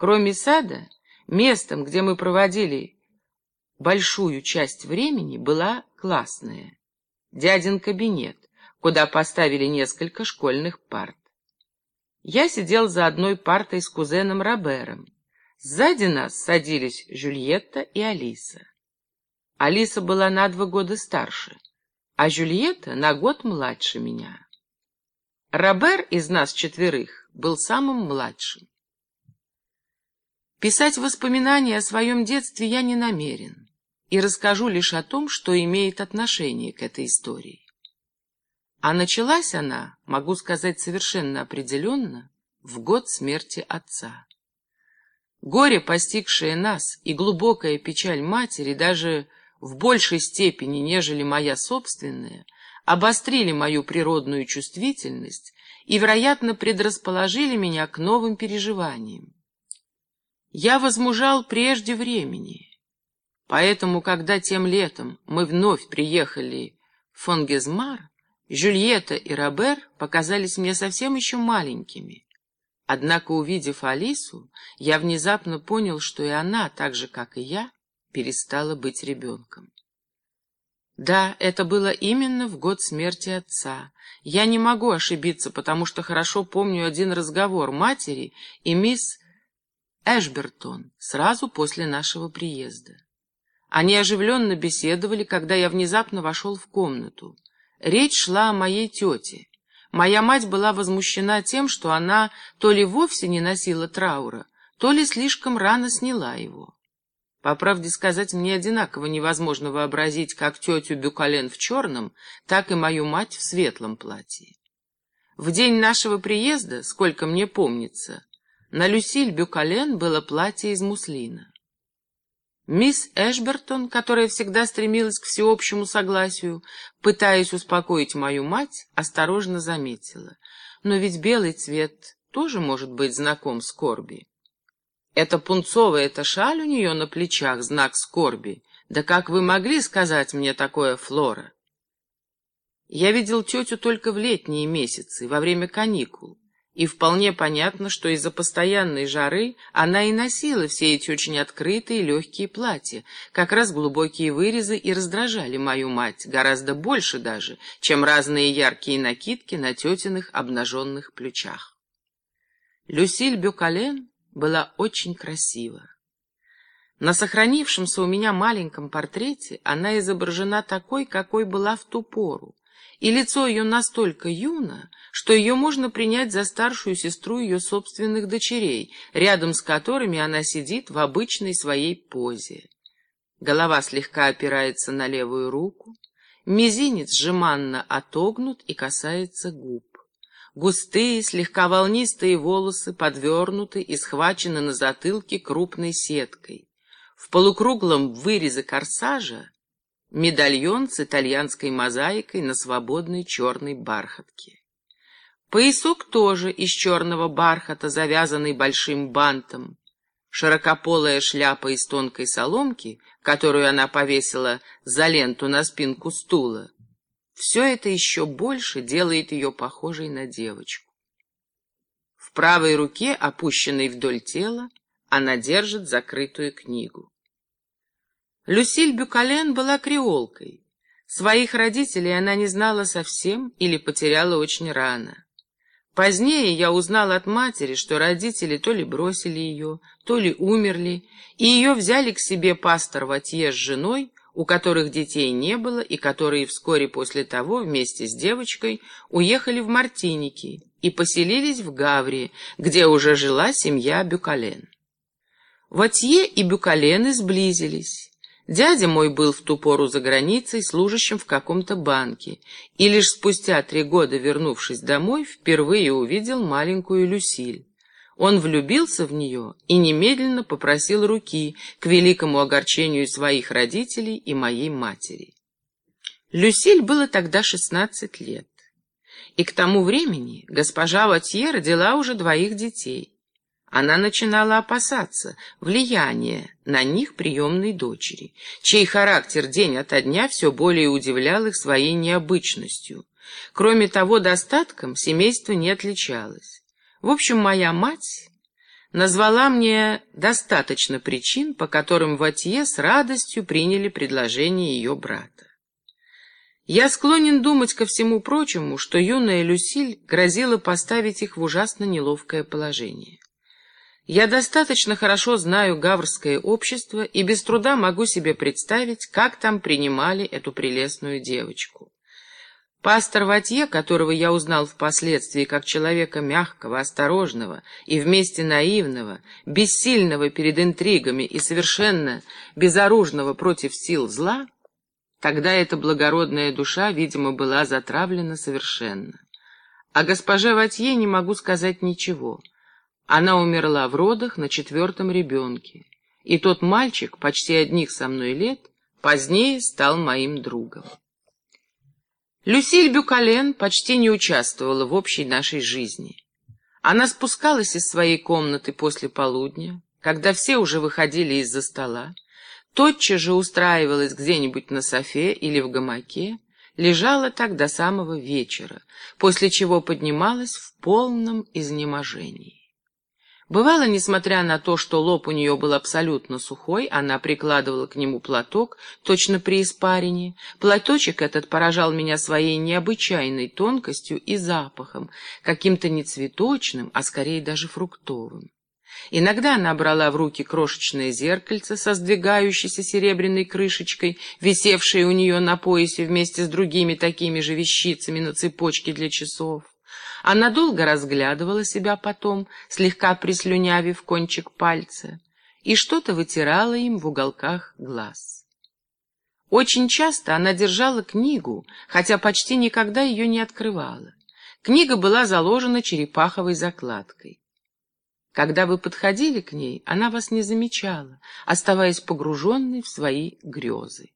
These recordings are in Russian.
Кроме сада, местом, где мы проводили большую часть времени, была классная. Дядин кабинет, куда поставили несколько школьных парт. Я сидел за одной партой с кузеном Робером. Сзади нас садились Жюльетта и Алиса. Алиса была на два года старше, а Жюльетта на год младше меня. Робер из нас четверых был самым младшим. Писать воспоминания о своем детстве я не намерен и расскажу лишь о том, что имеет отношение к этой истории. А началась она, могу сказать совершенно определенно, в год смерти отца. Горе, постигшее нас, и глубокая печаль матери, даже в большей степени, нежели моя собственная, обострили мою природную чувствительность и, вероятно, предрасположили меня к новым переживаниям. Я возмужал прежде времени, поэтому, когда тем летом мы вновь приехали в Фонгезмар, Жюльетта и Робер показались мне совсем еще маленькими. Однако, увидев Алису, я внезапно понял, что и она, так же, как и я, перестала быть ребенком. Да, это было именно в год смерти отца. Я не могу ошибиться, потому что хорошо помню один разговор матери и мисс Эшбертон сразу после нашего приезда. Они оживленно беседовали, когда я внезапно вошел в комнату. Речь шла о моей тете. Моя мать была возмущена тем, что она то ли вовсе не носила траура, то ли слишком рано сняла его. По правде сказать, мне одинаково невозможно вообразить как тетю Бюкален в черном, так и мою мать в светлом платье. В день нашего приезда, сколько мне помнится, на Люсиль Бюкален было платье из муслина. Мисс Эшбертон, которая всегда стремилась к всеобщему согласию, пытаясь успокоить мою мать, осторожно заметила. Но ведь белый цвет тоже может быть знаком скорби. Это пунцовая эта шаль у нее на плечах, знак скорби. Да как вы могли сказать мне такое, Флора? Я видел тетю только в летние месяцы, во время каникул. И вполне понятно, что из-за постоянной жары она и носила все эти очень открытые легкие платья. Как раз глубокие вырезы и раздражали мою мать, гораздо больше даже, чем разные яркие накидки на тетиных обнаженных плечах. Люсиль Бюкален была очень красива. На сохранившемся у меня маленьком портрете она изображена такой, какой была в ту пору, и лицо ее настолько юно, что ее можно принять за старшую сестру ее собственных дочерей, рядом с которыми она сидит в обычной своей позе. Голова слегка опирается на левую руку, мизинец жеманно отогнут и касается губ. Густые, слегка волнистые волосы подвернуты и схвачены на затылке крупной сеткой. В полукруглом вырезе корсажа медальон с итальянской мозаикой на свободной черной бархатке. Поясок тоже из черного бархата, завязанный большим бантом. Широкополая шляпа из тонкой соломки, которую она повесила за ленту на спинку стула, все это еще больше делает ее похожей на девочку. В правой руке, опущенной вдоль тела, она держит закрытую книгу. Люсиль Бюкален была креолкой. Своих родителей она не знала совсем или потеряла очень рано. Позднее я узнал от матери, что родители то ли бросили ее, то ли умерли, и ее взяли к себе пастор Ватье с женой, у которых детей не было и которые вскоре после того вместе с девочкой уехали в Мартиники и поселились в Гаврии, где уже жила семья Бюкален. Ватье и Бюкалены сблизились. Дядя мой был в ту пору за границей, служащим в каком-то банке, и лишь спустя три года, вернувшись домой, впервые увидел маленькую Люсиль. Он влюбился в нее и немедленно попросил руки к великому огорчению своих родителей и моей матери. Люсиль было тогда шестнадцать лет. И к тому времени госпожа Ватье родила уже двоих детей. Она начинала опасаться влияния на них приемной дочери, чей характер день ото дня все более удивлял их своей необычностью. Кроме того, достатком семейство не отличалось. В общем, моя мать назвала мне достаточно причин, по которым Ватье с радостью приняли предложение ее брата. Я склонен думать ко всему прочему, что юная Люсиль грозила поставить их в ужасно неловкое положение. Я достаточно хорошо знаю гаврское общество и без труда могу себе представить, как там принимали эту прелестную девочку. Пастор Ватье, которого я узнал впоследствии как человека мягкого, осторожного и вместе наивного, бессильного перед интригами и совершенно безоружного против сил зла, тогда эта благородная душа, видимо, была затравлена совершенно. О госпоже Ватье не могу сказать ничего. Она умерла в родах на четвертом ребенке, и тот мальчик, почти одних со мной лет, позднее стал моим другом. Люсиль Бюкален почти не участвовала в общей нашей жизни. Она спускалась из своей комнаты после полудня, когда все уже выходили из-за стола, тотчас же устраивалась где-нибудь на софе или в гамаке, лежала так до самого вечера, после чего поднималась в полном изнеможении. Бывало, несмотря на то, что лоб у нее был абсолютно сухой, она прикладывала к нему платок, точно при испарине. Платочек этот поражал меня своей необычайной тонкостью и запахом, каким-то не цветочным, а скорее даже фруктовым. Иногда она брала в руки крошечное зеркальце со сдвигающейся серебряной крышечкой, висевшее у нее на поясе вместе с другими такими же вещицами на цепочке для часов. Она долго разглядывала себя потом, слегка прислюнявив кончик пальца, и что-то вытирала им в уголках глаз. Очень часто она держала книгу, хотя почти никогда ее не открывала. Книга была заложена черепаховой закладкой. Когда вы подходили к ней, она вас не замечала, оставаясь погруженной в свои грезы.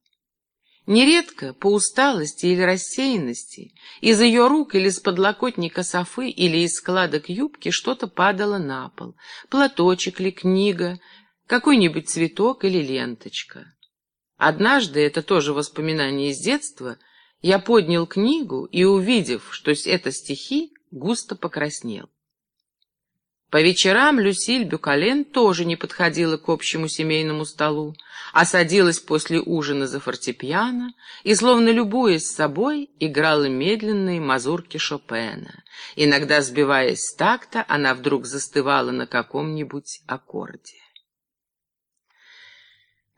Нередко по усталости или рассеянности из ее рук или с подлокотника софы или из складок юбки что-то падало на пол. Платочек ли, книга, какой-нибудь цветок или ленточка. Однажды, это тоже воспоминание из детства, я поднял книгу и, увидев, что это стихи, густо покраснел. По вечерам Люсиль Бюкален тоже не подходила к общему семейному столу, а садилась после ужина за фортепиано и, словно любуясь собой, играла медленные мазурки Шопена. Иногда, сбиваясь с такта, она вдруг застывала на каком-нибудь аккорде.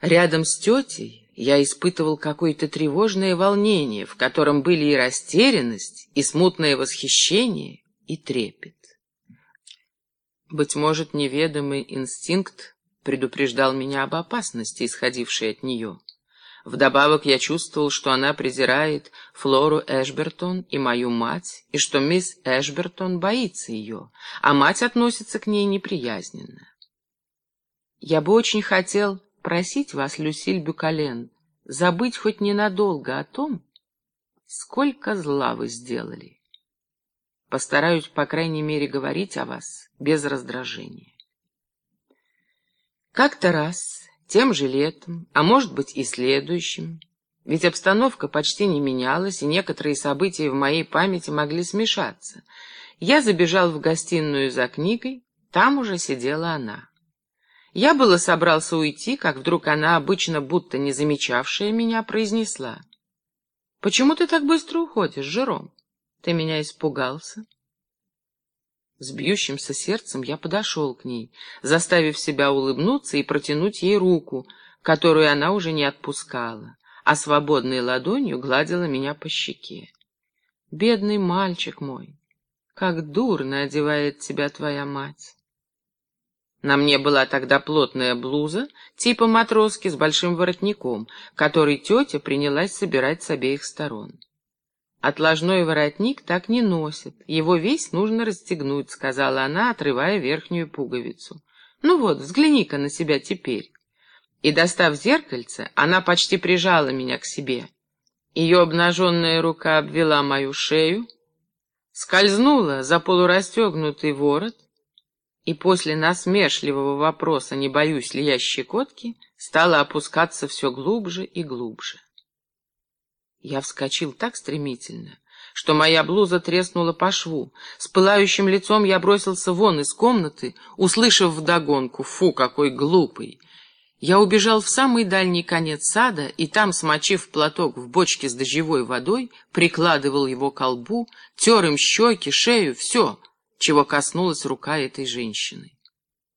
Рядом с тетей я испытывал какое-то тревожное волнение, в котором были и растерянность, и смутное восхищение, и трепет. Быть может, неведомый инстинкт предупреждал меня об опасности, исходившей от нее. Вдобавок я чувствовал, что она презирает Флору Эшбертон и мою мать, и что мисс Эшбертон боится ее, а мать относится к ней неприязненно. Я бы очень хотел просить вас, Люсиль Бюкален, забыть хоть ненадолго о том, сколько зла вы сделали. Постараюсь, по крайней мере, говорить о вас без раздражения. Как-то раз, тем же летом, а может быть и следующим, ведь обстановка почти не менялась, и некоторые события в моей памяти могли смешаться, я забежал в гостиную за книгой, там уже сидела она. Я было собрался уйти, как вдруг она, обычно будто не замечавшая меня, произнесла. «Почему ты так быстро уходишь, Жером?» Ты меня испугался? С бьющимся сердцем я подошел к ней, заставив себя улыбнуться и протянуть ей руку, которую она уже не отпускала, а свободной ладонью гладила меня по щеке. «Бедный мальчик мой, как дурно одевает тебя твоя мать!» На мне была тогда плотная блуза, типа матроски с большим воротником, который тетя принялась собирать с обеих сторон. «Отложной воротник так не носит, его весь нужно расстегнуть», — сказала она, отрывая верхнюю пуговицу. «Ну вот, взгляни-ка на себя теперь». И, достав зеркальце, она почти прижала меня к себе. Ее обнаженная рука обвела мою шею, скользнула за полурастегнутый ворот, и после насмешливого вопроса, не боюсь ли я щекотки, стала опускаться все глубже и глубже. Я вскочил так стремительно, что моя блуза треснула по шву. С пылающим лицом я бросился вон из комнаты, услышав вдогонку «Фу, какой глупый!» Я убежал в самый дальний конец сада и там, смочив платок в бочке с дождевой водой, прикладывал его к колбу, тер им щеки, шею, все, чего коснулась рука этой женщины.